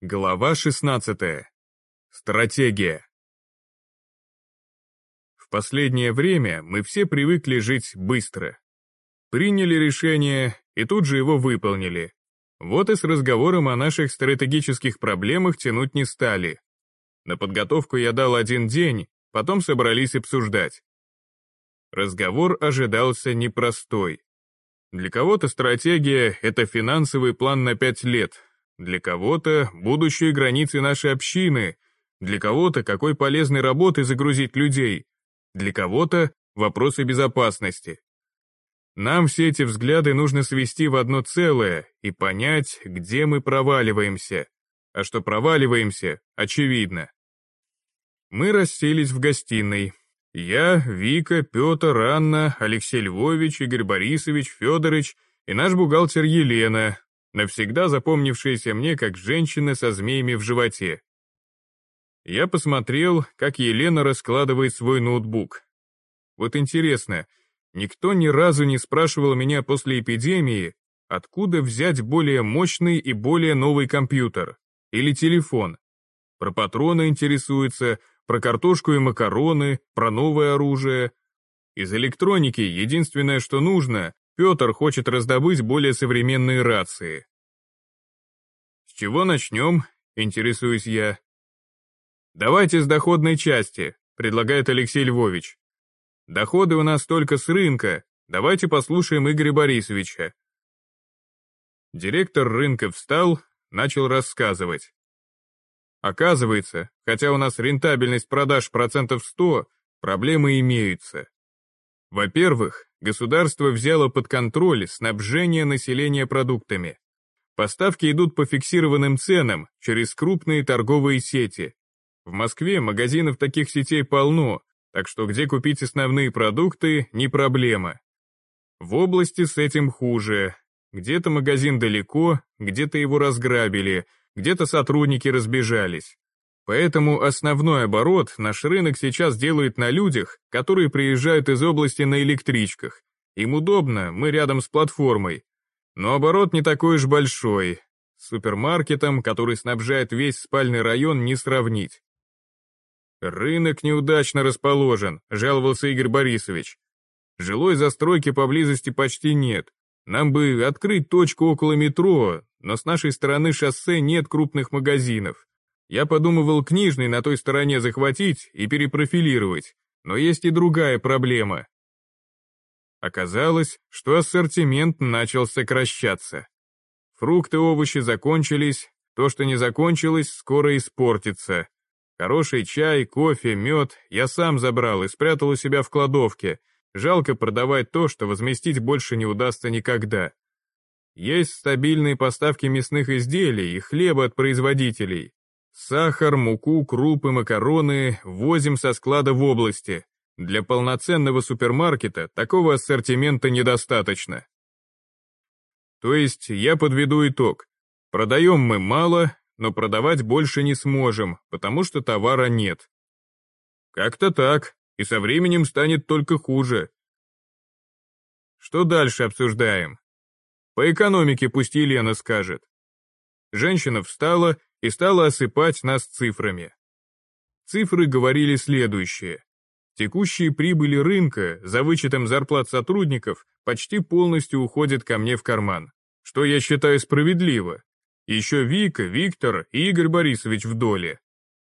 Глава 16. Стратегия. В последнее время мы все привыкли жить быстро. Приняли решение и тут же его выполнили. Вот и с разговором о наших стратегических проблемах тянуть не стали. На подготовку я дал один день, потом собрались обсуждать. Разговор ожидался непростой. Для кого-то стратегия — это финансовый план на пять лет, для кого-то будущие границы нашей общины, для кого-то какой полезной работы загрузить людей, для кого-то вопросы безопасности. Нам все эти взгляды нужно свести в одно целое и понять, где мы проваливаемся. А что проваливаемся, очевидно. Мы расселись в гостиной. Я, Вика, Петр, Анна, Алексей Львович, Игорь Борисович, Федорович и наш бухгалтер Елена, навсегда запомнившаяся мне как женщина со змеями в животе. Я посмотрел, как Елена раскладывает свой ноутбук. Вот интересно, никто ни разу не спрашивал меня после эпидемии, откуда взять более мощный и более новый компьютер или телефон. Про патроны интересуется, про картошку и макароны, про новое оружие. Из электроники единственное, что нужно, Петр хочет раздобыть более современные рации. «С чего начнем?» — интересуюсь я. «Давайте с доходной части», — предлагает Алексей Львович. «Доходы у нас только с рынка, давайте послушаем Игоря Борисовича». Директор рынка встал, начал рассказывать. Оказывается, хотя у нас рентабельность продаж процентов 100, проблемы имеются. Во-первых, государство взяло под контроль снабжение населения продуктами. Поставки идут по фиксированным ценам через крупные торговые сети. В Москве магазинов таких сетей полно, так что где купить основные продукты – не проблема. В области с этим хуже. Где-то магазин далеко, где-то его разграбили, где-то сотрудники разбежались. Поэтому основной оборот наш рынок сейчас делает на людях, которые приезжают из области на электричках. Им удобно, мы рядом с платформой. Но оборот не такой уж большой. С супермаркетом, который снабжает весь спальный район, не сравнить. «Рынок неудачно расположен», — жаловался Игорь Борисович. «Жилой застройки поблизости почти нет. Нам бы открыть точку около метро, но с нашей стороны шоссе нет крупных магазинов. Я подумывал книжный на той стороне захватить и перепрофилировать, но есть и другая проблема. Оказалось, что ассортимент начал сокращаться. Фрукты овощи закончились, то, что не закончилось, скоро испортится. Хороший чай, кофе, мед я сам забрал и спрятал у себя в кладовке. Жалко продавать то, что возместить больше не удастся никогда. Есть стабильные поставки мясных изделий и хлеба от производителей, Сахар, муку, крупы, макароны возим со склада в области. Для полноценного супермаркета такого ассортимента недостаточно. То есть я подведу итог. Продаем мы мало, но продавать больше не сможем, потому что товара нет. Как-то так, и со временем станет только хуже. Что дальше обсуждаем? По экономике пусть Елена скажет. Женщина встала и стала осыпать нас цифрами. Цифры говорили следующее. Текущие прибыли рынка, за вычетом зарплат сотрудников, почти полностью уходят ко мне в карман, что я считаю справедливо. Еще Вика, Виктор и Игорь Борисович в доле.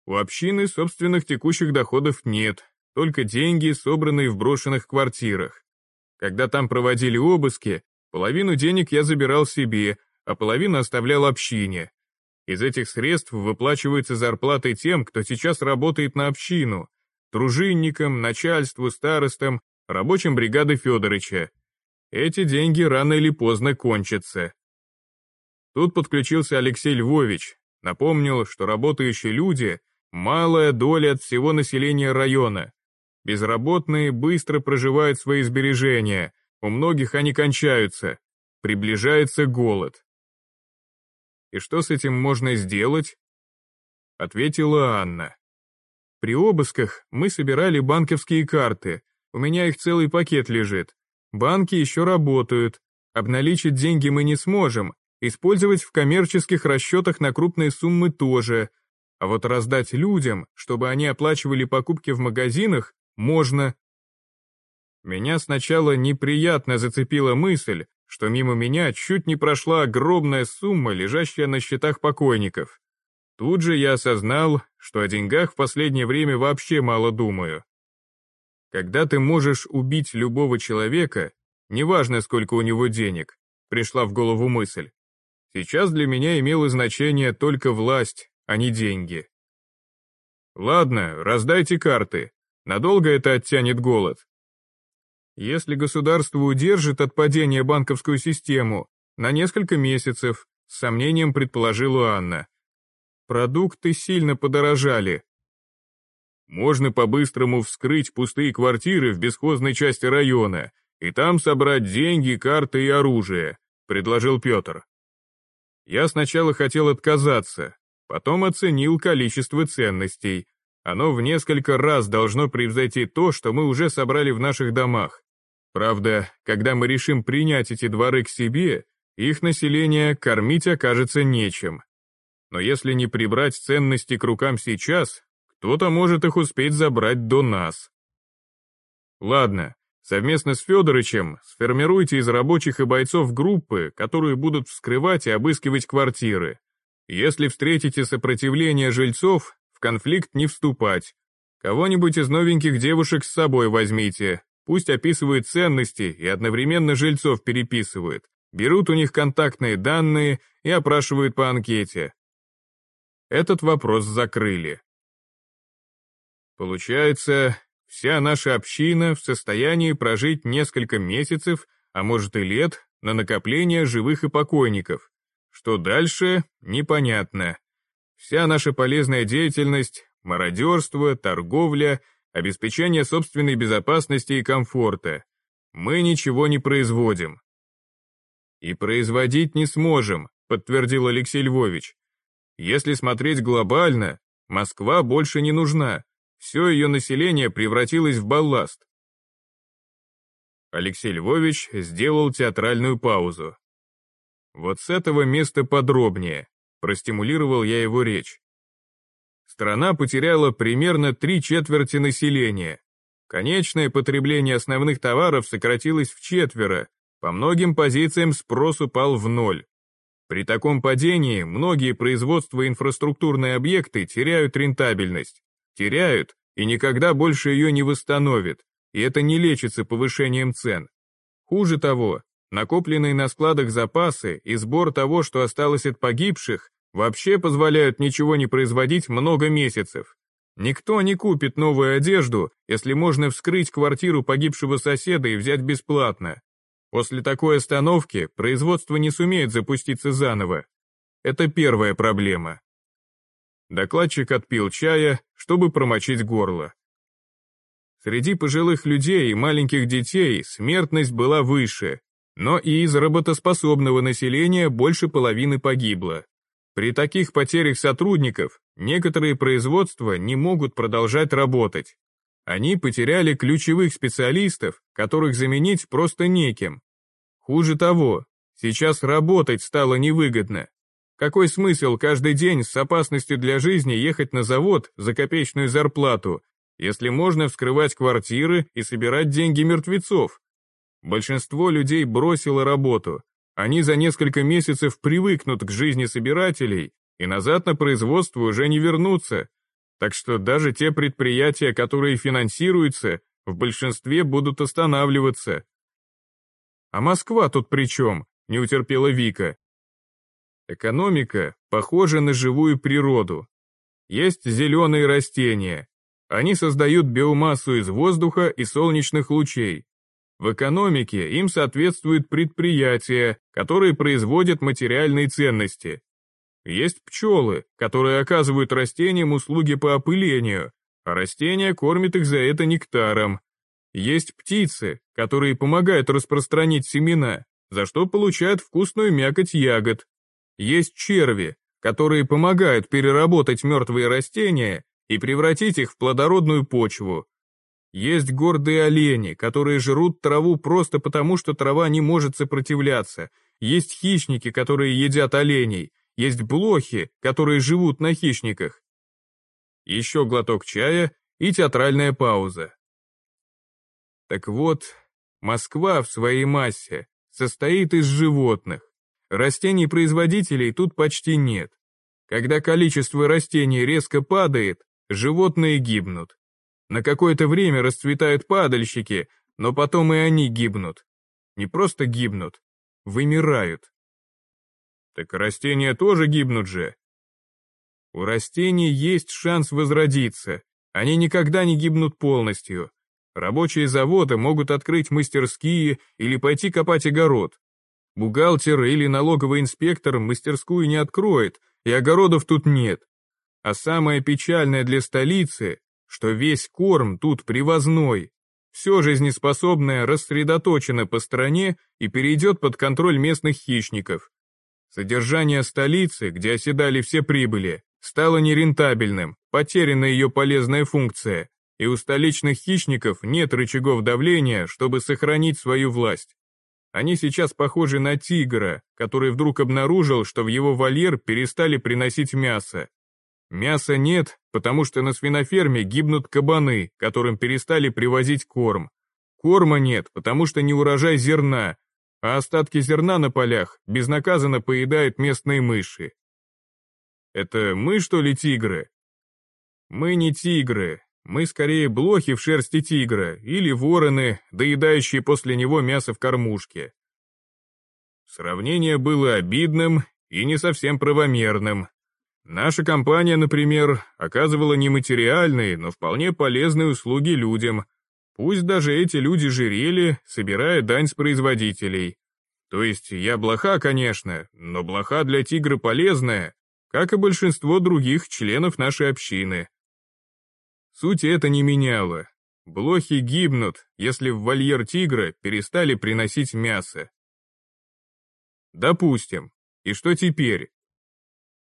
У общины собственных текущих доходов нет, только деньги, собранные в брошенных квартирах. Когда там проводили обыски, половину денег я забирал себе, а половину оставлял общине, из этих средств выплачиваются зарплаты тем, кто сейчас работает на общину, дружинникам, начальству, старостам, рабочим бригады Федорыча. Эти деньги рано или поздно кончатся. Тут подключился Алексей Львович, напомнил, что работающие люди – малая доля от всего населения района. Безработные быстро проживают свои сбережения, у многих они кончаются, приближается голод. И что с этим можно сделать? Ответила Анна. При обысках мы собирали банковские карты, у меня их целый пакет лежит. Банки еще работают, обналичить деньги мы не сможем, использовать в коммерческих расчетах на крупные суммы тоже, а вот раздать людям, чтобы они оплачивали покупки в магазинах, можно. Меня сначала неприятно зацепила мысль, что мимо меня чуть не прошла огромная сумма, лежащая на счетах покойников. Тут же я осознал, что о деньгах в последнее время вообще мало думаю. Когда ты можешь убить любого человека, неважно, сколько у него денег, пришла в голову мысль. Сейчас для меня имело значение только власть, а не деньги. Ладно, раздайте карты. Надолго это оттянет голод. Если государство удержит от падения банковскую систему на несколько месяцев, с сомнением предположила Анна. Продукты сильно подорожали. Можно по-быстрому вскрыть пустые квартиры в бесхозной части района и там собрать деньги, карты и оружие, предложил Петр. Я сначала хотел отказаться, потом оценил количество ценностей. Оно в несколько раз должно превзойти то, что мы уже собрали в наших домах. Правда, когда мы решим принять эти дворы к себе, их население кормить окажется нечем. Но если не прибрать ценности к рукам сейчас, кто-то может их успеть забрать до нас. Ладно, совместно с Федорычем сформируйте из рабочих и бойцов группы, которые будут вскрывать и обыскивать квартиры. Если встретите сопротивление жильцов, в конфликт не вступать. Кого-нибудь из новеньких девушек с собой возьмите, Пусть описывают ценности и одновременно жильцов переписывают, берут у них контактные данные и опрашивают по анкете. Этот вопрос закрыли. Получается, вся наша община в состоянии прожить несколько месяцев, а может и лет, на накопление живых и покойников. Что дальше, непонятно. Вся наша полезная деятельность, мародерство, торговля — обеспечение собственной безопасности и комфорта. Мы ничего не производим. И производить не сможем, подтвердил Алексей Львович. Если смотреть глобально, Москва больше не нужна, все ее население превратилось в балласт. Алексей Львович сделал театральную паузу. Вот с этого места подробнее, простимулировал я его речь страна потеряла примерно три четверти населения. Конечное потребление основных товаров сократилось в четверо, по многим позициям спрос упал в ноль. При таком падении многие производства и инфраструктурные объекты теряют рентабельность. Теряют и никогда больше ее не восстановят, и это не лечится повышением цен. Хуже того, накопленные на складах запасы и сбор того, что осталось от погибших, Вообще позволяют ничего не производить много месяцев. Никто не купит новую одежду, если можно вскрыть квартиру погибшего соседа и взять бесплатно. После такой остановки производство не сумеет запуститься заново. Это первая проблема. Докладчик отпил чая, чтобы промочить горло. Среди пожилых людей и маленьких детей смертность была выше, но и из работоспособного населения больше половины погибло. При таких потерях сотрудников некоторые производства не могут продолжать работать. Они потеряли ключевых специалистов, которых заменить просто неким. Хуже того, сейчас работать стало невыгодно. Какой смысл каждый день с опасностью для жизни ехать на завод за копеечную зарплату, если можно вскрывать квартиры и собирать деньги мертвецов? Большинство людей бросило работу, они за несколько месяцев привыкнут к жизни собирателей и назад на производство уже не вернутся. Так что даже те предприятия, которые финансируются, в большинстве будут останавливаться. А Москва тут при чем? Не утерпела Вика. Экономика похожа на живую природу. Есть зеленые растения. Они создают биомассу из воздуха и солнечных лучей. В экономике им соответствуют предприятия, которые производят материальные ценности. Есть пчелы, которые оказывают растениям услуги по опылению, а растения кормят их за это нектаром. Есть птицы, которые помогают распространить семена, за что получают вкусную мякоть ягод. Есть черви, которые помогают переработать мертвые растения и превратить их в плодородную почву. Есть гордые олени, которые жрут траву просто потому, что трава не может сопротивляться. есть хищники, которые едят оленей, есть блохи, которые живут на хищниках. Еще глоток чая и театральная пауза. Так вот, Москва в своей массе состоит из животных. Растений-производителей тут почти нет. Когда количество растений резко падает, животные гибнут. На какое-то время расцветают падальщики, но потом и они гибнут. Не просто гибнут, вымирают. Так растения тоже гибнут же. У растений есть шанс возродиться, они никогда не гибнут полностью. Рабочие завода могут открыть мастерские или пойти копать огород. Бухгалтер или налоговый инспектор мастерскую не откроет, и огородов тут нет. А самое печальное для столицы, что весь корм тут привозной. Все жизнеспособное рассредоточено по стране и перейдет под контроль местных хищников. Содержание столицы, где оседали все прибыли, стало нерентабельным, потеряна ее полезная функция, и у столичных хищников нет рычагов давления, чтобы сохранить свою власть. Они сейчас похожи на тигра, который вдруг обнаружил, что в его вольер перестали приносить мясо. Мяса нет, потому что на свиноферме гибнут кабаны, которым перестали привозить корм. Корма нет, потому что не урожай зерна, а остатки зерна на полях безнаказанно поедают местные мыши. Это мы, что ли, тигры? Мы не тигры, мы скорее блохи в шерсти тигра или вороны, доедающие после него мясо в кормушке. Сравнение было обидным и не совсем правомерным. Наша компания, например, оказывала нематериальные, но вполне полезные услуги людям. Пусть даже эти люди жирели, собирая дань с производителей. То есть я блоха, конечно, но блоха для тигра полезная, как и большинство других членов нашей общины. Суть это не меняло. Блохи гибнут, если в вольер тигра перестали приносить мясо. Допустим. И что теперь?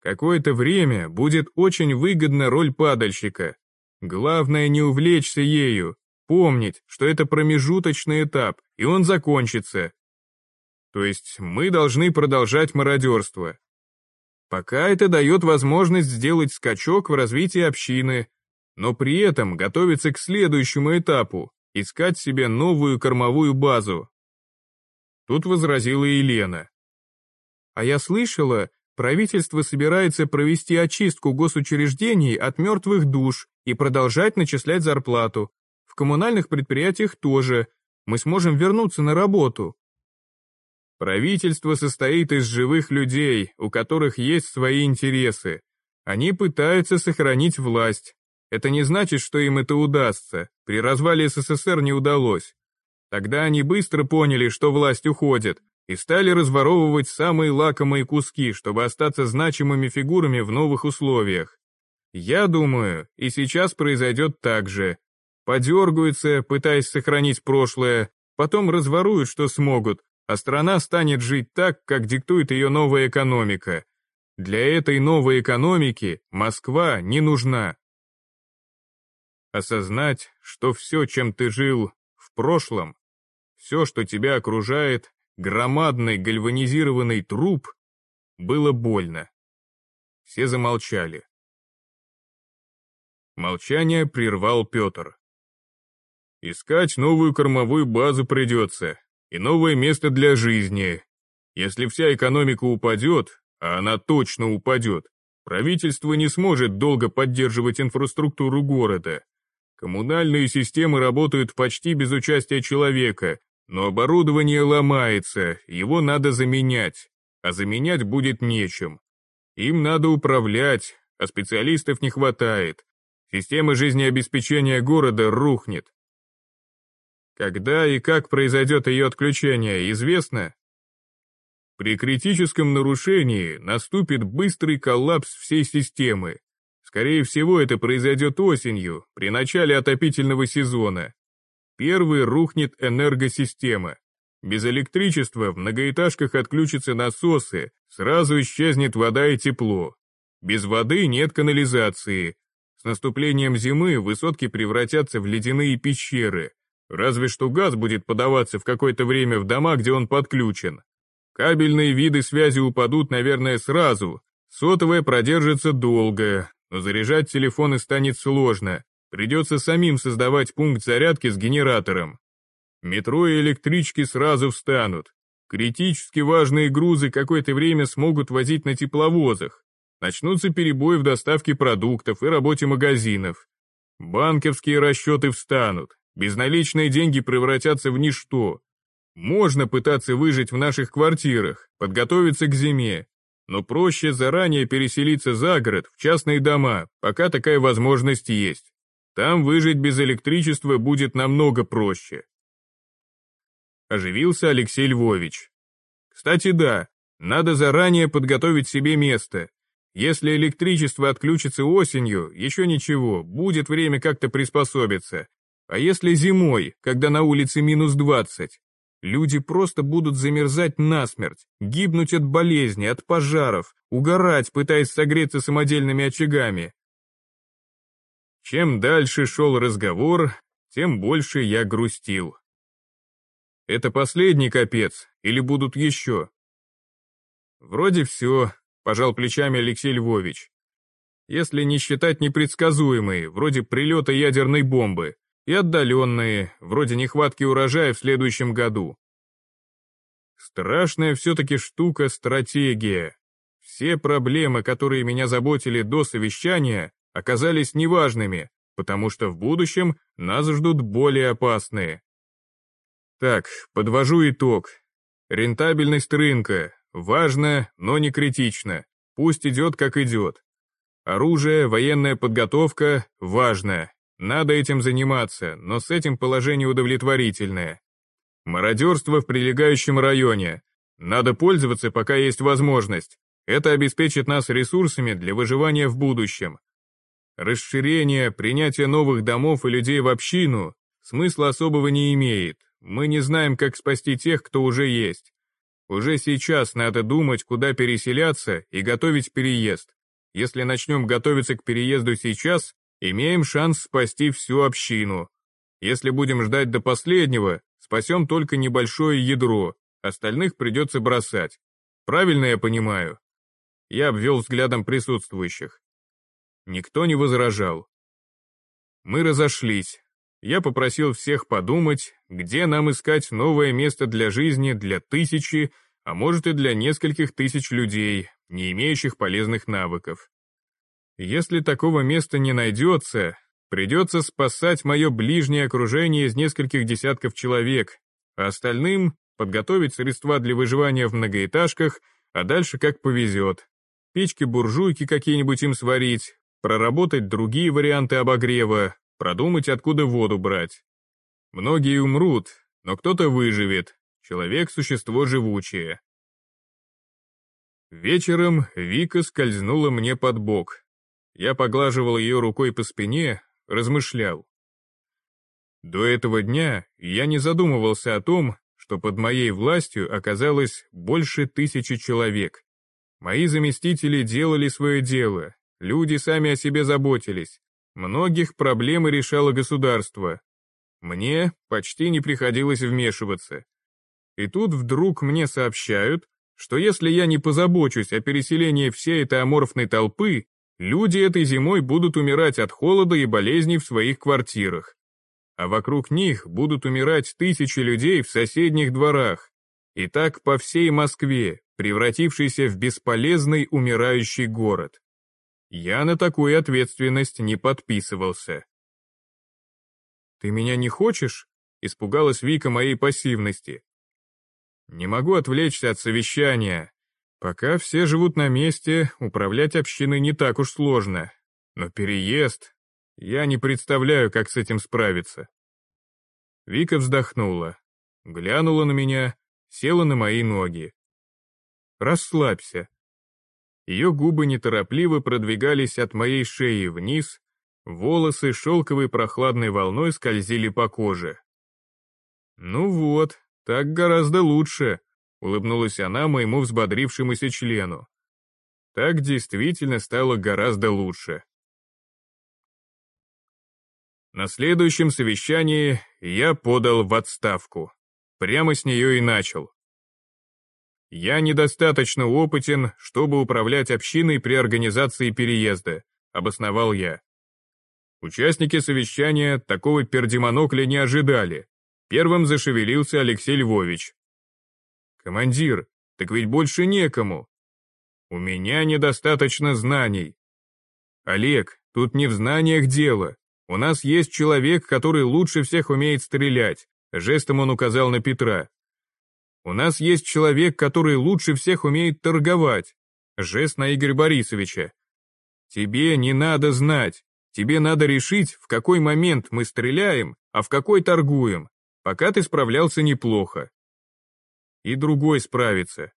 Какое-то время будет очень выгодна роль падальщика. Главное не увлечься ею, помнить, что это промежуточный этап, и он закончится. То есть мы должны продолжать мародерство. Пока это дает возможность сделать скачок в развитии общины, но при этом готовиться к следующему этапу, искать себе новую кормовую базу. Тут возразила Елена. А я слышала, правительство собирается провести очистку госучреждений от мертвых душ и продолжать начислять зарплату. В коммунальных предприятиях тоже. Мы сможем вернуться на работу. Правительство состоит из живых людей, у которых есть свои интересы. Они пытаются сохранить власть, это не значит, что им это удастся. При развале СССР не удалось. Тогда они быстро поняли, что власть уходит, и стали разворовывать самые лакомые куски, чтобы остаться значимыми фигурами в новых условиях. Я думаю, и сейчас произойдет так же. Подергаются, пытаясь сохранить прошлое, потом разворуют, что смогут, а страна станет жить так, как диктует ее новая экономика. Для этой новой экономики Москва не нужна. Осознать, что все, чем ты жил в прошлом, все, что тебя окружает, громадный гальванизированный труп, было больно. Все замолчали. Молчание прервал Петр. Искать новую кормовую базу придется, и новое место для жизни. Если вся экономика упадет, а она точно упадет, правительство не сможет долго поддерживать инфраструктуру города. Коммунальные системы работают почти без участия человека, но оборудование ломается, его надо заменять, а заменять будет нечем. Им надо управлять, а специалистов не хватает. Система жизнеобеспечения города рухнет. Когда и как произойдет ее отключение, известно? При критическом нарушении наступит быстрый коллапс всей системы, Скорее всего, это произойдет осенью, при начале отопительного сезона. Первый рухнет энергосистема. Без электричества в многоэтажках отключатся насосы, сразу исчезнет вода и тепло. Без воды нет канализации. С наступлением зимы высотки превратятся в ледяные пещеры. Разве что газ будет подаваться в какое-то время в дома, где он подключен. Кабельные виды связи упадут, наверное, сразу. Сотовая продержится долго, но заряжать телефоны станет сложно. Придется самим создавать пункт зарядки с генератором. Метро и электрички сразу встанут. Критически важные грузы какое-то время смогут возить на тепловозах. Начнутся перебои в доставке продуктов и работе магазинов. Банковские расчеты встанут. Безналичные деньги превратятся в ничто. Можно пытаться выжить в наших квартирах, подготовиться к зиме, но проще заранее переселиться за город, в частные дома, пока такая возможность есть. Там выжить без электричества будет намного проще. Оживился Алексей Львович. Кстати, да, надо заранее подготовить себе место. Если электричество отключится осенью, еще ничего, будет время как-то приспособиться. А если зимой, когда на улице минус 20, Люди просто будут замерзать насмерть, гибнуть от болезни, от пожаров, угорать, пытаясь согреться самодельными очагами. Чем дальше шел разговор, тем больше я грустил. Это последний капец, или будут еще? Вроде все, пожал плечами Алексей Львович. Если не считать непредсказуемые, вроде прилета ядерной бомбы, и отдаленные, вроде нехватки урожая в следующем году. Страшная все-таки штука стратегия. Все проблемы, которые меня заботили до совещания, оказались неважными, потому что в будущем нас ждут более опасные. Так, подвожу итог. Рентабельность рынка. Важно, но не критично. Пусть идет, как идет. Оружие, военная подготовка – важно. Надо этим заниматься, но с этим положение удовлетворительное. Мародерство в прилегающем районе. Надо пользоваться, пока есть возможность. Это обеспечит нас ресурсами для выживания в будущем. Расширение, принятие новых домов и людей в общину смысла особого не имеет. Мы не знаем, как спасти тех, кто уже есть. Уже сейчас надо думать, куда переселяться и готовить переезд. Если начнем готовиться к переезду сейчас, имеем шанс спасти всю общину. Если будем ждать до последнего, спасем только небольшое ядро, остальных придется бросать. Правильно я понимаю?» Я обвел взглядом присутствующих. Никто не возражал. Мы разошлись. Я попросил всех подумать, где нам искать новое место для жизни для тысячи, а может и для нескольких тысяч людей, не имеющих полезных навыков. Если такого места не найдется, придется спасать мое ближнее окружение из нескольких десятков человек, а остальным подготовить средства для выживания в многоэтажках, а дальше как повезет. Печки-буржуйки какие-нибудь им сварить, проработать другие варианты обогрева, продумать, откуда воду брать. Многие умрут, но кто-то выживет. Человек – существо живучее. Вечером Вика скользнула мне под бок, я поглаживал ее рукой по спине, размышлял. До этого дня я не задумывался о том, что под моей властью оказалось больше тысячи человек. Мои заместители делали свое дело, люди сами о себе заботились, многих проблемы решало государство. Мне почти не приходилось вмешиваться. И тут вдруг мне сообщают, что если я не позабочусь о переселении всей этой аморфной толпы, Люди этой зимой будут умирать от холода и болезней в своих квартирах. А вокруг них будут умирать тысячи людей в соседних дворах. И так по всей Москве, превратившейся в бесполезный умирающий город. Я на такую ответственность не подписывался. «Ты меня не хочешь?» — испугалась Вика моей пассивности. «Не могу отвлечься от совещания, Пока все живут на месте, управлять общиной не так уж сложно. Но переезд... Я не представляю, как с этим справиться. Вика вздохнула, глянула на меня, села на мои ноги. Расслабься. Ее губы неторопливо продвигались от моей шеи вниз, волосы шелковой прохладной волной скользили по коже. Ну вот, так гораздо лучше, улыбнулась она моему взбодрившемуся члену. Так действительно стало гораздо лучше. На следующем совещании я подал в отставку. Прямо с нее и начал. Я недостаточно опытен, чтобы управлять общиной при организации переезда, обосновал я. Участники совещания такого пердемонокля не ожидали. Первым зашевелился Алексей Львович. «Командир, так ведь больше некому. У меня недостаточно знаний. Олег, тут не в знаниях дело. У нас есть человек, который лучше всех умеет стрелять. Жестом он указал на Петра. У нас есть человек, который лучше всех умеет торговать. Жест на Игоря Борисовича. Тебе не надо знать. Тебе надо решить, в какой момент мы стреляем, а в какой торгуем. Пока ты справлялся неплохо. И другой справится.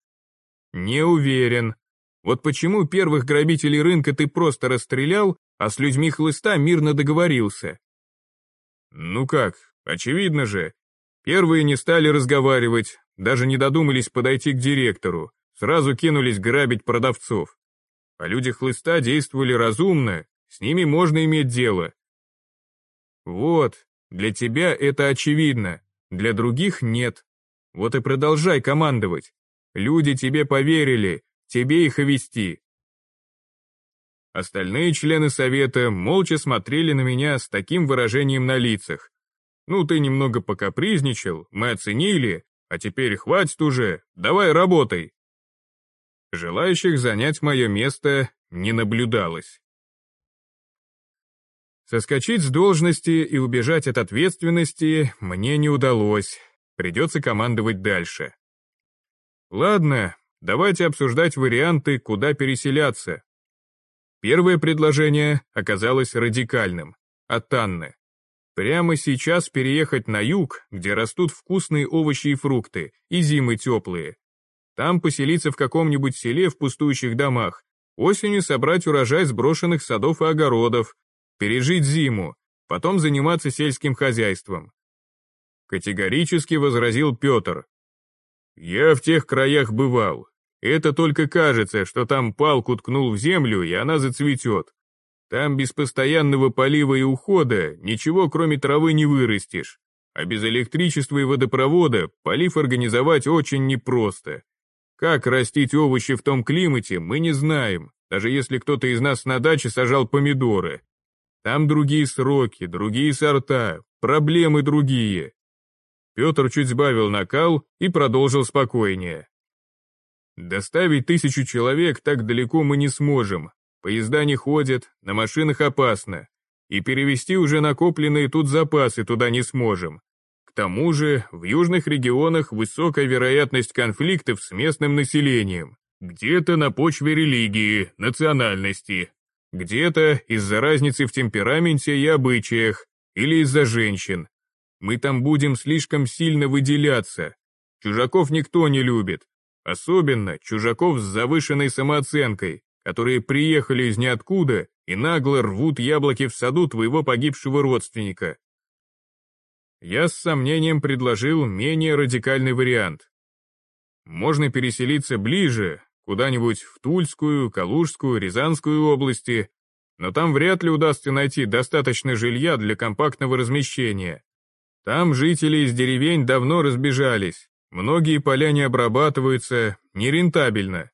Не уверен. Вот почему первых грабителей рынка ты просто расстрелял, а с людьми хлыста мирно договорился. Ну как, очевидно же. Первые не стали разговаривать, даже не додумались подойти к директору, сразу кинулись грабить продавцов. А люди хлыста действовали разумно, с ними можно иметь дело. Вот, для тебя это очевидно, для других нет. Вот и продолжай командовать. Люди тебе поверили, тебе их и вести. Остальные члены совета молча смотрели на меня с таким выражением на лицах. Ну, ты немного покапризничал, мы оценили, а теперь хватит уже, давай работай. Желающих занять мое место не наблюдалось. Соскочить с должности и убежать от ответственности мне не удалось, придется командовать дальше. Ладно, давайте обсуждать варианты, куда переселяться. Первое предложение оказалось радикальным, от Анны. Прямо сейчас переехать на юг, где растут вкусные овощи и фрукты, и зимы теплые. Там поселиться в каком-нибудь селе в пустующих домах, осенью собрать урожай сброшенных садов и огородов, пережить зиму, потом заниматься сельским хозяйством. Категорически возразил Петр. Я в тех краях бывал. Это только кажется, что там палку ткнул в землю, и она зацветет. Там без постоянного полива и ухода ничего кроме травы не вырастешь, а без электричества и водопровода полив организовать очень непросто. Как растить овощи в том климате, мы не знаем, даже если кто-то из нас на даче сажал помидоры. Там другие сроки, другие сорта, проблемы другие. Петр чуть сбавил накал и продолжил спокойнее. Доставить тысячу человек так далеко мы не сможем, Поезда не ходят, на машинах опасно. И перевести уже накопленные тут запасы туда не сможем. К тому же, в южных регионах высокая вероятность конфликтов с местным населением. Где-то на почве религии, национальности. Где-то из-за разницы в темпераменте и обычаях, или из-за женщин. Мы там будем слишком сильно выделяться. Чужаков никто не любит. Особенно чужаков с завышенной самооценкой, которые приехали из ниоткуда и нагло рвут яблоки в саду твоего погибшего родственника. Я с сомнением предложил менее радикальный вариант. Можно переселиться ближе, куда-нибудь в Тульскую, Калужскую, Рязанскую области, но там вряд ли удастся найти достаточно жилья для компактного размещения. Там жители из деревень давно разбежались, многие поля не обрабатываются, нерентабельно.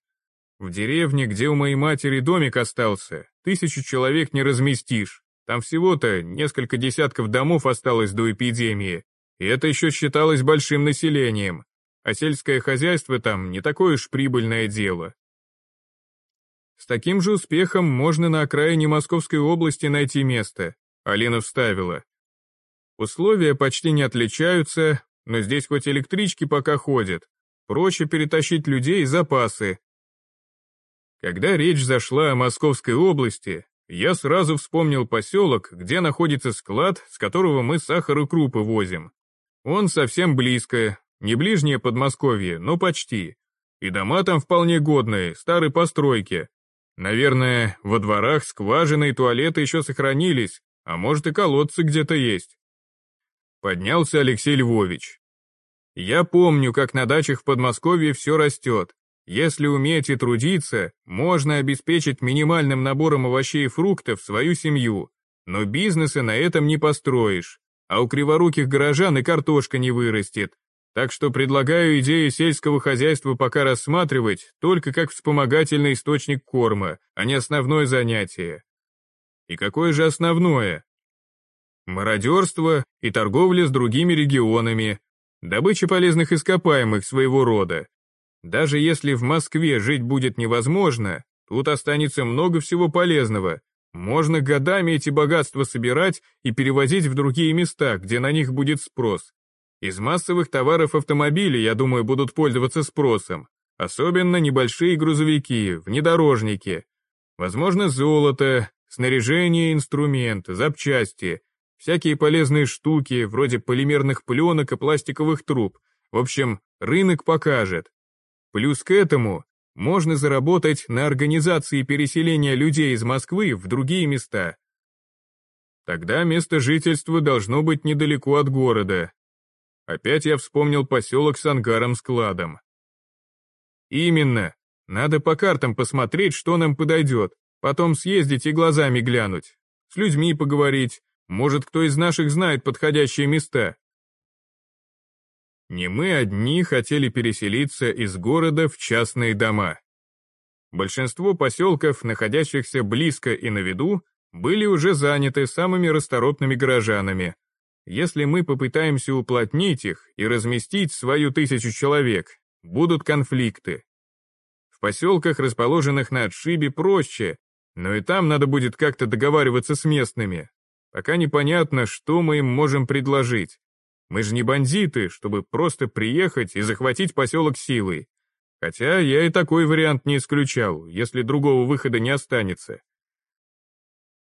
В деревне, где у моей матери домик остался, тысячу человек не разместишь. Там всего-то несколько десятков домов осталось до эпидемии, и это еще считалось большим населением, а сельское хозяйство там не такое уж прибыльное дело. С таким же успехом можно на окраине Московской области найти место, Алина вставила. Условия почти не отличаются, но здесь хоть электрички пока ходят. Проще перетащить людей и запасы, когда речь зашла о Московской области, я сразу вспомнил поселок, где находится склад, с которого мы сахар и крупы возим. Он совсем близко, не ближнее Подмосковье, но почти. И дома там вполне годные, старой постройки. Наверное, во дворах скважины и туалеты еще сохранились, а может и колодцы где-то есть. Поднялся Алексей Львович. Я помню, как на дачах в Подмосковье все растет, если уметь и трудиться, можно обеспечить минимальным набором овощей и фруктов свою семью, но бизнеса на этом не построишь, а у криворуких горожан и картошка не вырастет. Так что предлагаю идею сельского хозяйства пока рассматривать только как вспомогательный источник корма, а не основное занятие. И какое же основное? Мародерство и торговля с другими регионами, добыча полезных ископаемых своего рода. Даже если в Москве жить будет невозможно, тут останется много всего полезного. Можно годами эти богатства собирать и перевозить в другие места, где на них будет спрос. Из массовых товаров автомобили, я думаю, будут пользоваться спросом. Особенно небольшие грузовики, внедорожники. Возможно, золото, снаряжение, инструмент, запчасти, всякие полезные штуки, вроде полимерных пленок и пластиковых труб. В общем, рынок покажет. Плюс к этому можно заработать на организации переселения людей из Москвы в другие места. Тогда место жительства должно быть недалеко от города, Опять я вспомнил поселок с ангаром-складом. Именно. Надо по картам посмотреть, что нам подойдет, потом съездить и глазами глянуть, с людьми поговорить, может, кто из наших знает подходящие места. Не мы одни хотели переселиться из города в частные дома. Большинство поселков, находящихся близко и на виду, были уже заняты самыми расторопными горожанами, если мы попытаемся уплотнить их и разместить свою тысячу человек, будут конфликты. В поселках, расположенных на отшибе, проще, но и там надо будет как-то договариваться с местными. Пока непонятно, что мы им можем предложить. Мы же не бандиты, чтобы просто приехать и захватить поселок силой. Хотя я и такой вариант не исключал, если другого выхода не останется.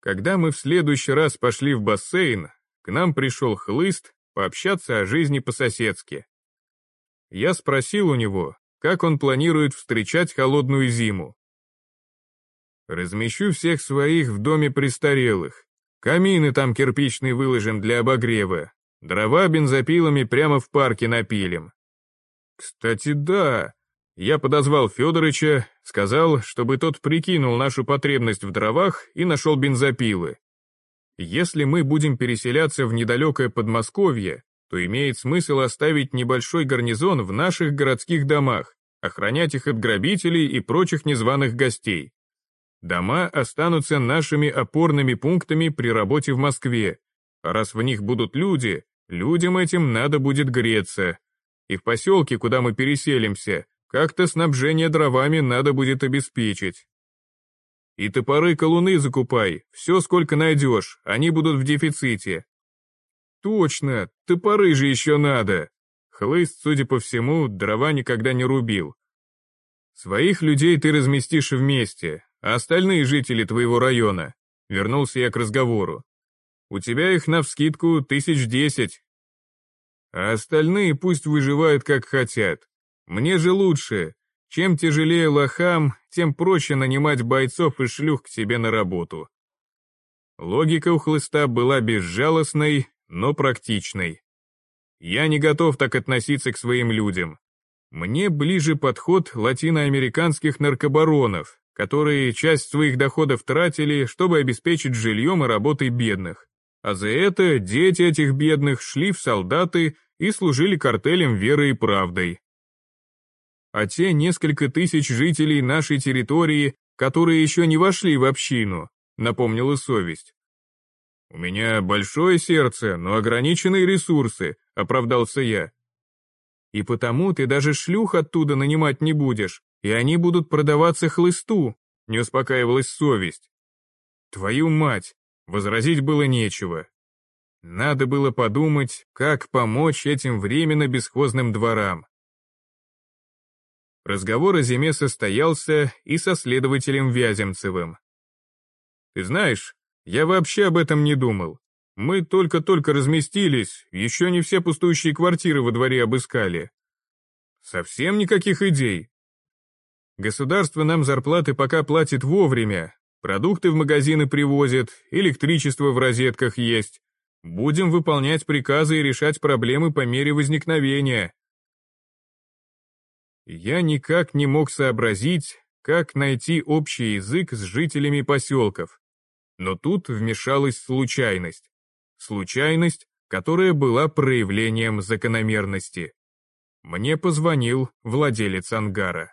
Когда мы в следующий раз пошли в бассейн, к нам пришел хлыст пообщаться о жизни по-соседски. Я спросил у него, как он планирует встречать холодную зиму. Размещу всех своих в доме престарелых. Камины там кирпичные выложим для обогрева. Дрова бензопилами прямо в парке напилим. Кстати, да. Я подозвал Федорыча, сказал, чтобы тот прикинул нашу потребность в дровах и нашел бензопилы. Если мы будем переселяться в недалекое Подмосковье, то имеет смысл оставить небольшой гарнизон в наших городских домах, охранять их от грабителей и прочих незваных гостей. Дома останутся нашими опорными пунктами при работе в Москве, а раз в них будут люди, людям этим надо будет греться. И в поселке, куда мы переселимся, как-то снабжение дровами надо будет обеспечить. И топоры-колуны закупай, все сколько найдешь, они будут в дефиците. Точно, топоры же еще надо. Хлыст, судя по всему, дрова никогда не рубил. Своих людей ты разместишь вместе, а остальные жители твоего района. Вернулся я к разговору. У тебя их навскидку тысяч десять. А остальные пусть выживают как хотят. Мне же лучше, чем тяжелее лохам, тем проще нанимать бойцов и шлюх к себе на работу. Логика у хлыста была безжалостной, но практичной. Я не готов так относиться к своим людям. Мне ближе подход латиноамериканских наркобаронов, которые часть своих доходов тратили, чтобы обеспечить жильем и работой бедных. А за это дети этих бедных шли в солдаты и служили картелям верой и правдой а те несколько тысяч жителей нашей территории, которые еще не вошли в общину, напомнила совесть. «У меня большое сердце, но ограниченные ресурсы», — оправдался я. «И потому ты даже шлюх оттуда нанимать не будешь, и они будут продаваться хлысту», — не успокаивалась совесть. «Твою мать!» — возразить было нечего. Надо было подумать, как помочь этим временно бесхозным дворам. Разговор о зиме состоялся и со следователем Вяземцевым. «Ты знаешь, я вообще об этом не думал. Мы только-только разместились, еще не все пустующие квартиры во дворе обыскали. Совсем никаких идей. Государство нам зарплаты пока платит вовремя, продукты в магазины привозят, электричество в розетках есть. Будем выполнять приказы и решать проблемы по мере возникновения. Я никак не мог сообразить, как найти общий язык с жителями поселков. Но тут вмешалась случайность. Случайность, которая была проявлением закономерности. Мне позвонил владелец ангара.